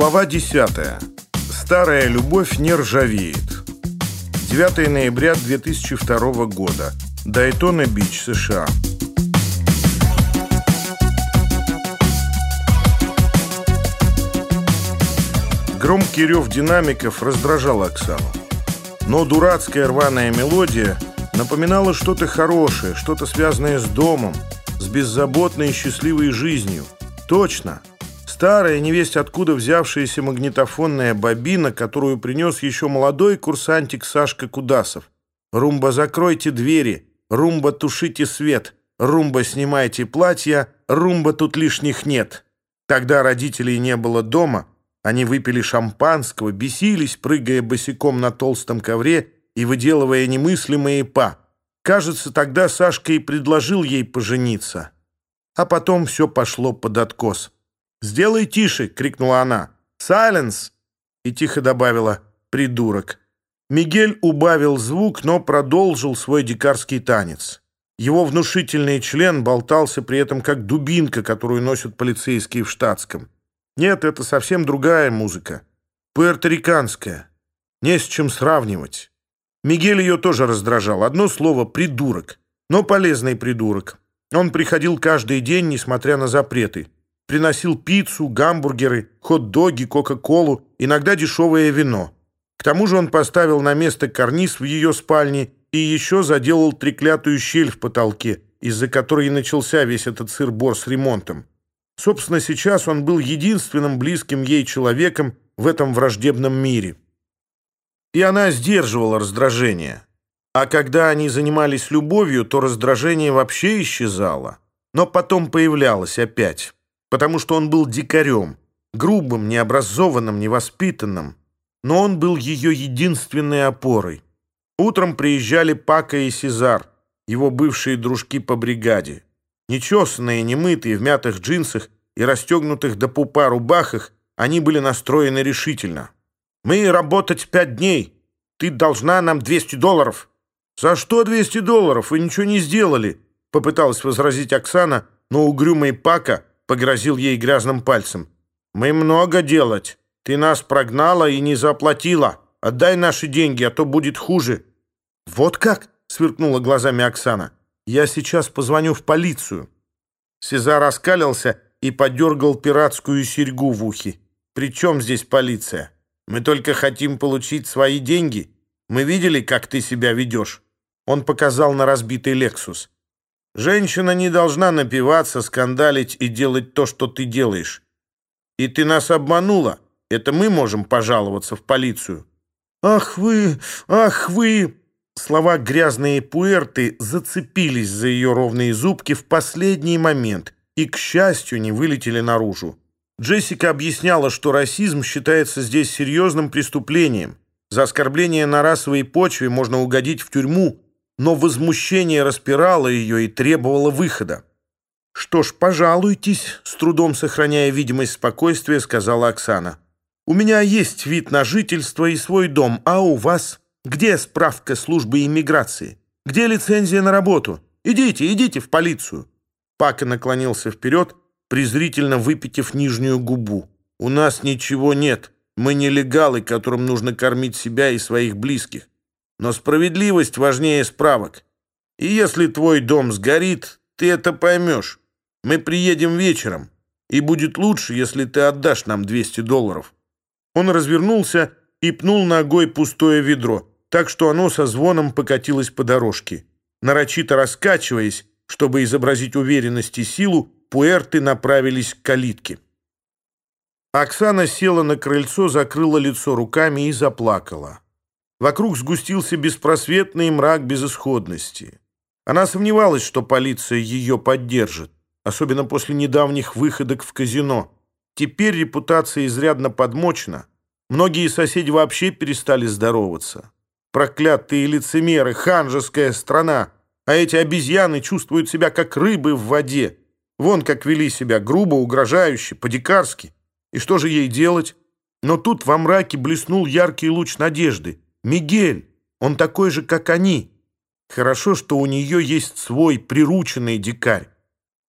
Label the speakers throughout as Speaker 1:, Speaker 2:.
Speaker 1: Глава 10. Старая любовь не ржавеет. 9 ноября 2002 года. Дайтона-Бич, США. Громкий рев динамиков раздражал Оксану. Но дурацкая рваная мелодия напоминала что-то хорошее, что-то связанное с домом, с беззаботной и счастливой жизнью. Точно, Старая, невесть откуда взявшаяся магнитофонная бобина, которую принес еще молодой курсантик Сашка Кудасов. «Румба, закройте двери! Румба, тушите свет! Румба, снимайте платья! Румба, тут лишних нет!» Тогда родителей не было дома, они выпили шампанского, бесились, прыгая босиком на толстом ковре и выделывая немыслимые па. Кажется, тогда Сашка и предложил ей пожениться. А потом все пошло под откос. сделай тише!» — крикнула она. «Сайленс!» И тихо добавила «придурок». Мигель убавил звук, но продолжил свой дикарский танец. Его внушительный член болтался при этом как дубинка, которую носят полицейские в штатском. Нет, это совсем другая музыка. Пуэрториканская. Не с чем сравнивать. Мигель ее тоже раздражал. Одно слово «придурок». Но полезный придурок. Он приходил каждый день, несмотря на запреты. приносил пиццу, гамбургеры, хот-доги, кока-колу, иногда дешевое вино. К тому же он поставил на место карниз в ее спальне и еще заделал треклятую щель в потолке, из-за которой и начался весь этот сыр-бор с ремонтом. Собственно, сейчас он был единственным близким ей человеком в этом враждебном мире. И она сдерживала раздражение. А когда они занимались любовью, то раздражение вообще исчезало. Но потом появлялось опять потому что он был дикарем, грубым, необразованным, невоспитанным, но он был ее единственной опорой. Утром приезжали Пака и Сезар, его бывшие дружки по бригаде. Нечесанные, немытые, в мятых джинсах и расстегнутых до пупа рубахах, они были настроены решительно. «Мы работать пять дней. Ты должна нам 200 долларов». «За что 200 долларов? Вы ничего не сделали», — попыталась возразить Оксана, но угрюмый Пака — Погрозил ей грязным пальцем. «Мы много делать. Ты нас прогнала и не заплатила. Отдай наши деньги, а то будет хуже». «Вот как?» — сверкнула глазами Оксана. «Я сейчас позвоню в полицию». Сезар раскалился и подергал пиратскую серьгу в ухе. «При чем здесь полиция? Мы только хотим получить свои деньги. Мы видели, как ты себя ведешь». Он показал на разбитый «Лексус». Женщина не должна напиваться, скандалить и делать то, что ты делаешь. И ты нас обманула. Это мы можем пожаловаться в полицию. Ах вы, ах вы. Слова грязные пуэрты зацепились за ее ровные зубки в последний момент и, к счастью, не вылетели наружу. Джессика объясняла, что расизм считается здесь серьезным преступлением. За оскорбление на расовой почве можно угодить в тюрьму, но возмущение распирало ее и требовало выхода. «Что ж, пожалуйтесь», — с трудом сохраняя видимость спокойствия, сказала Оксана. «У меня есть вид на жительство и свой дом, а у вас? Где справка службы иммиграции? Где лицензия на работу? Идите, идите в полицию!» Пака наклонился вперед, презрительно выпитив нижнюю губу. «У нас ничего нет. Мы нелегалы, которым нужно кормить себя и своих близких. Но справедливость важнее справок. И если твой дом сгорит, ты это поймешь. Мы приедем вечером, и будет лучше, если ты отдашь нам 200 долларов». Он развернулся и пнул ногой пустое ведро, так что оно со звоном покатилось по дорожке. Нарочито раскачиваясь, чтобы изобразить уверенность и силу, пуэрты направились к калитке. Оксана села на крыльцо, закрыла лицо руками и заплакала. Вокруг сгустился беспросветный мрак безысходности. Она сомневалась, что полиция ее поддержит, особенно после недавних выходок в казино. Теперь репутация изрядно подмочена. Многие соседи вообще перестали здороваться. Проклятые лицемеры, ханжеская страна. А эти обезьяны чувствуют себя как рыбы в воде. Вон как вели себя, грубо, угрожающе, по-дикарски. И что же ей делать? Но тут во мраке блеснул яркий луч надежды — «Мигель, он такой же, как они. Хорошо, что у нее есть свой прирученный дикарь».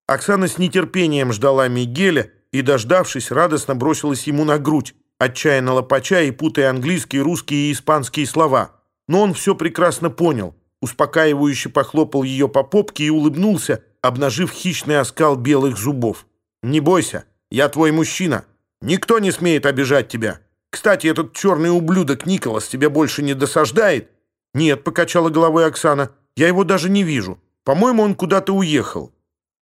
Speaker 1: Оксана с нетерпением ждала Мигеля и, дождавшись, радостно бросилась ему на грудь, отчаянно лопача и путая английские, русские и испанские слова. Но он все прекрасно понял, успокаивающе похлопал ее по попке и улыбнулся, обнажив хищный оскал белых зубов. «Не бойся, я твой мужчина. Никто не смеет обижать тебя. Кстати, этот черный ублюдок Николас тебе больше не досаждает?» «Нет», — покачала головой Оксана, — «я его даже не вижу. По-моему, он куда-то уехал».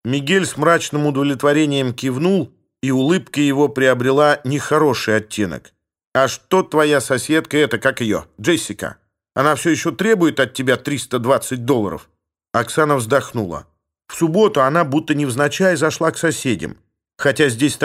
Speaker 1: Мигель с мрачным удовлетворением кивнул, и улыбка его приобрела нехороший оттенок. «А что твоя соседка, это как ее, Джессика? Она все еще требует от тебя 320 долларов?» Оксана вздохнула. В субботу она будто невзначай зашла к соседям. Хотя здесь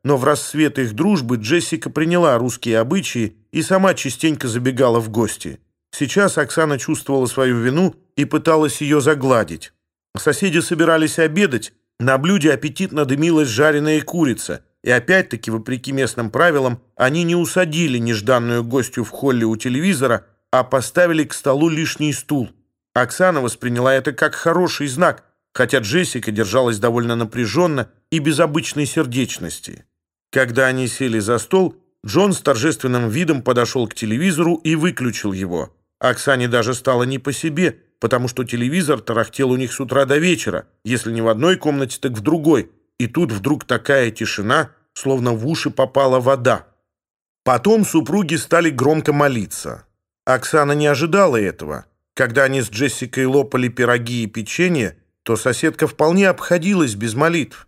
Speaker 1: такое не очень принято, но в рассвет их дружбы Джессика приняла русские обычаи и сама частенько забегала в гости. Сейчас Оксана чувствовала свою вину и пыталась ее загладить. Соседи собирались обедать, на блюде аппетитно дымилась жареная курица, и опять-таки, вопреки местным правилам, они не усадили нежданную гостью в холле у телевизора, а поставили к столу лишний стул. Оксана восприняла это как хороший знак, хотя Джессика держалась довольно напряженно и без обычной сердечности. Когда они сели за стол, Джон с торжественным видом подошел к телевизору и выключил его. Оксане даже стало не по себе, потому что телевизор тарахтел у них с утра до вечера, если не в одной комнате, так в другой. И тут вдруг такая тишина, словно в уши попала вода. Потом супруги стали громко молиться. Оксана не ожидала этого. Когда они с Джессикой лопали пироги и печенье, то соседка вполне обходилась без молитв.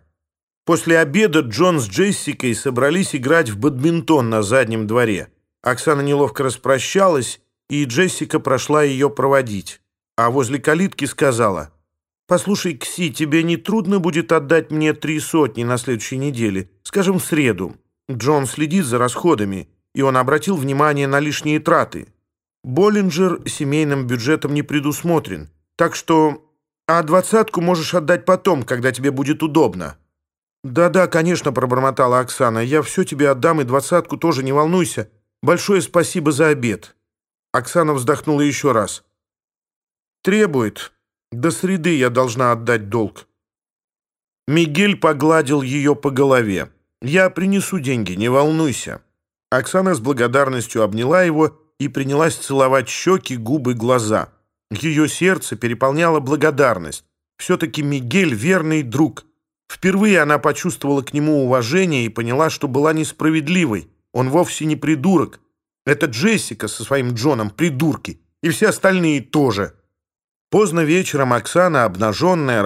Speaker 1: Сейчас молитва выглядела демонстративно, как некий урок. Не зная, как повести себя в этой ситуации, она просто уткнулась в тарелку. Потом Джон взглянул на часы, опять включил телевизор и уставился в экран. За время трапезы никто не произнес ни слова. Оксане кусок не лез в горло. Она чувствовала, что между ней и хозяевами существует невидимая, тонкая и холодная пленка. После обеда Джон с Джессикой собрались играть в бадминтон на заднем дворе. Оксана неловко распрощалась, и Джессика прошла ее проводить. А возле калитки сказала, «Послушай, Кси, тебе не трудно будет отдать мне три сотни на следующей неделе, скажем, в среду. Джон следит за расходами, и он обратил внимание на лишние траты. Боллинджер семейным бюджетом не предусмотрен, так что... А двадцатку можешь отдать потом, когда тебе будет удобно». «Да-да, конечно», — пробормотала Оксана. «Я все тебе отдам и двадцатку тоже, не волнуйся. Большое спасибо за обед». Оксана вздохнула еще раз. «Требует. До среды я должна отдать долг». Мигель погладил ее по голове. «Я принесу деньги, не волнуйся». Оксана с благодарностью обняла его и принялась целовать щеки, губы, глаза. Ее сердце переполняло благодарность. Все-таки Мигель — верный друг — Впервые она почувствовала к нему уважение и поняла, что была несправедливой. Он вовсе не придурок. Это Джессика со своим Джоном придурки. И все остальные тоже. Поздно вечером Оксана, обнаженная,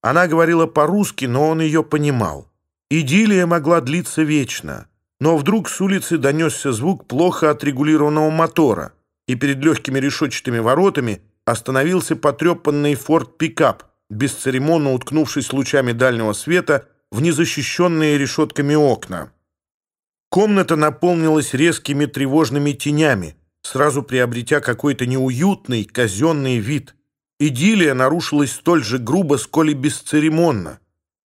Speaker 1: расслабленно лежала на кровати. Мигель сидел у нее в ногах и обсасывал каждый пальчик, будто играл на любовной флейте какую-то сложную, одному ему известную мелодию. «Приятно», — прикрыв глаза, тихо повторяла Оксана, «приятно». Она говорила по-русски, но он ее понимал. Идиллия могла длиться вечно. Но вдруг с улицы донесся звук плохо отрегулированного мотора, и перед легкими решетчатыми воротами остановился потрепанный форт-пикап, бесцеремонно уткнувшись лучами дальнего света в незащищенные решетками окна. Комната наполнилась резкими тревожными тенями, сразу приобретя какой-то неуютный казенный вид – Идиллия нарушилась столь же грубо, сколь и бесцеремонно.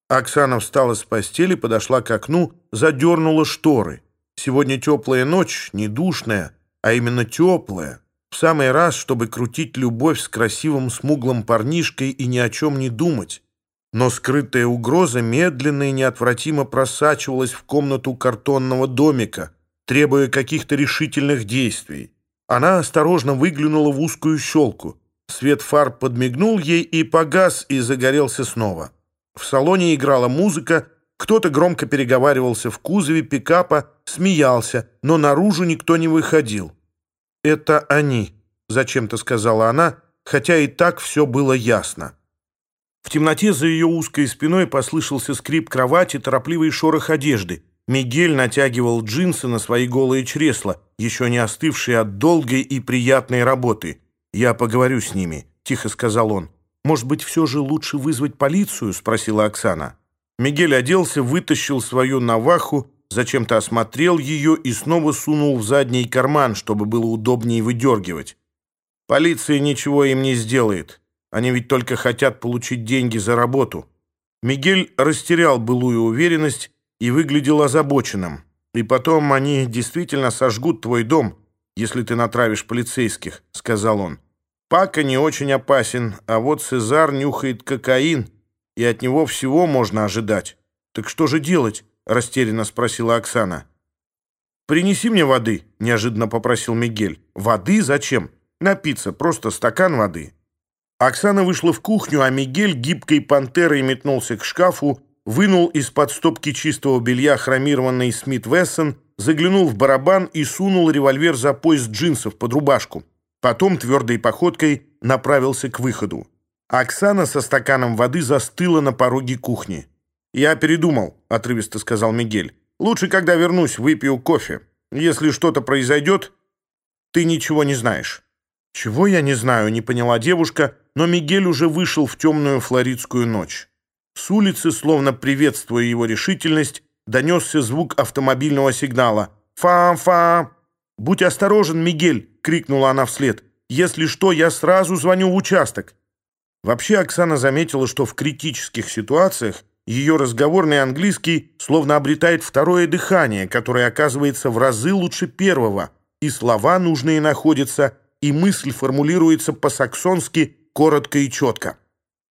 Speaker 1: Оксана встала с постели, подошла к окну, задернула шторы. Сегодня теплая ночь, не душная, а именно теплая. В самый раз, чтобы крутить любовь с красивым смуглым парнишкой и ни о чем не думать. Но скрытая угроза медленно и неотвратимо просачивалась в комнату картонного домика, требуя каких-то решительных действий. Она осторожно выглянула в узкую щелку. Свет фар подмигнул ей и погас, и загорелся снова. В салоне играла музыка, кто-то громко переговаривался в кузове пикапа, смеялся, но наружу никто не выходил. «Это они», — зачем-то сказала она, хотя и так все было ясно. В темноте за ее узкой спиной послышался скрип кровати, торопливый шорох одежды. Мигель натягивал джинсы на свои голые чресла, еще не остывшие от долгой и приятной работы — «Я поговорю с ними», — тихо сказал он. «Может быть, все же лучше вызвать полицию?» — спросила Оксана. Мигель оделся, вытащил свою наваху, зачем-то осмотрел ее и снова сунул в задний карман, чтобы было удобнее выдергивать. «Полиция ничего им не сделает. Они ведь только хотят получить деньги за работу». Мигель растерял былую уверенность и выглядел озабоченным. «И потом они действительно сожгут твой дом, если ты натравишь полицейских», — сказал он. «Пака не очень опасен, а вот Цезар нюхает кокаин» и от него всего можно ожидать. Так что же делать?» — растерянно спросила Оксана. «Принеси мне воды», — неожиданно попросил Мигель. «Воды зачем? Напиться, просто стакан воды». Оксана вышла в кухню, а Мигель гибкой пантерой метнулся к шкафу, вынул из-под стопки чистого белья хромированный Смит Вессон, заглянул в барабан и сунул револьвер за пояс джинсов под рубашку. Потом твердой походкой направился к выходу. Оксана со стаканом воды застыла на пороге кухни. «Я передумал», — отрывисто сказал Мигель. «Лучше, когда вернусь, выпью кофе. Если что-то произойдет, ты ничего не знаешь». «Чего я не знаю?» — не поняла девушка, но Мигель уже вышел в темную флоридскую ночь. С улицы, словно приветствуя его решительность, донесся звук автомобильного сигнала. «Фа-фа!» «Будь осторожен, Мигель!» — крикнула она вслед. «Если что, я сразу звоню в участок». Вообще Оксана заметила, что в критических ситуациях ее разговорный английский словно обретает второе дыхание, которое оказывается в разы лучше первого, и слова нужные находятся, и мысль формулируется по-саксонски коротко и четко.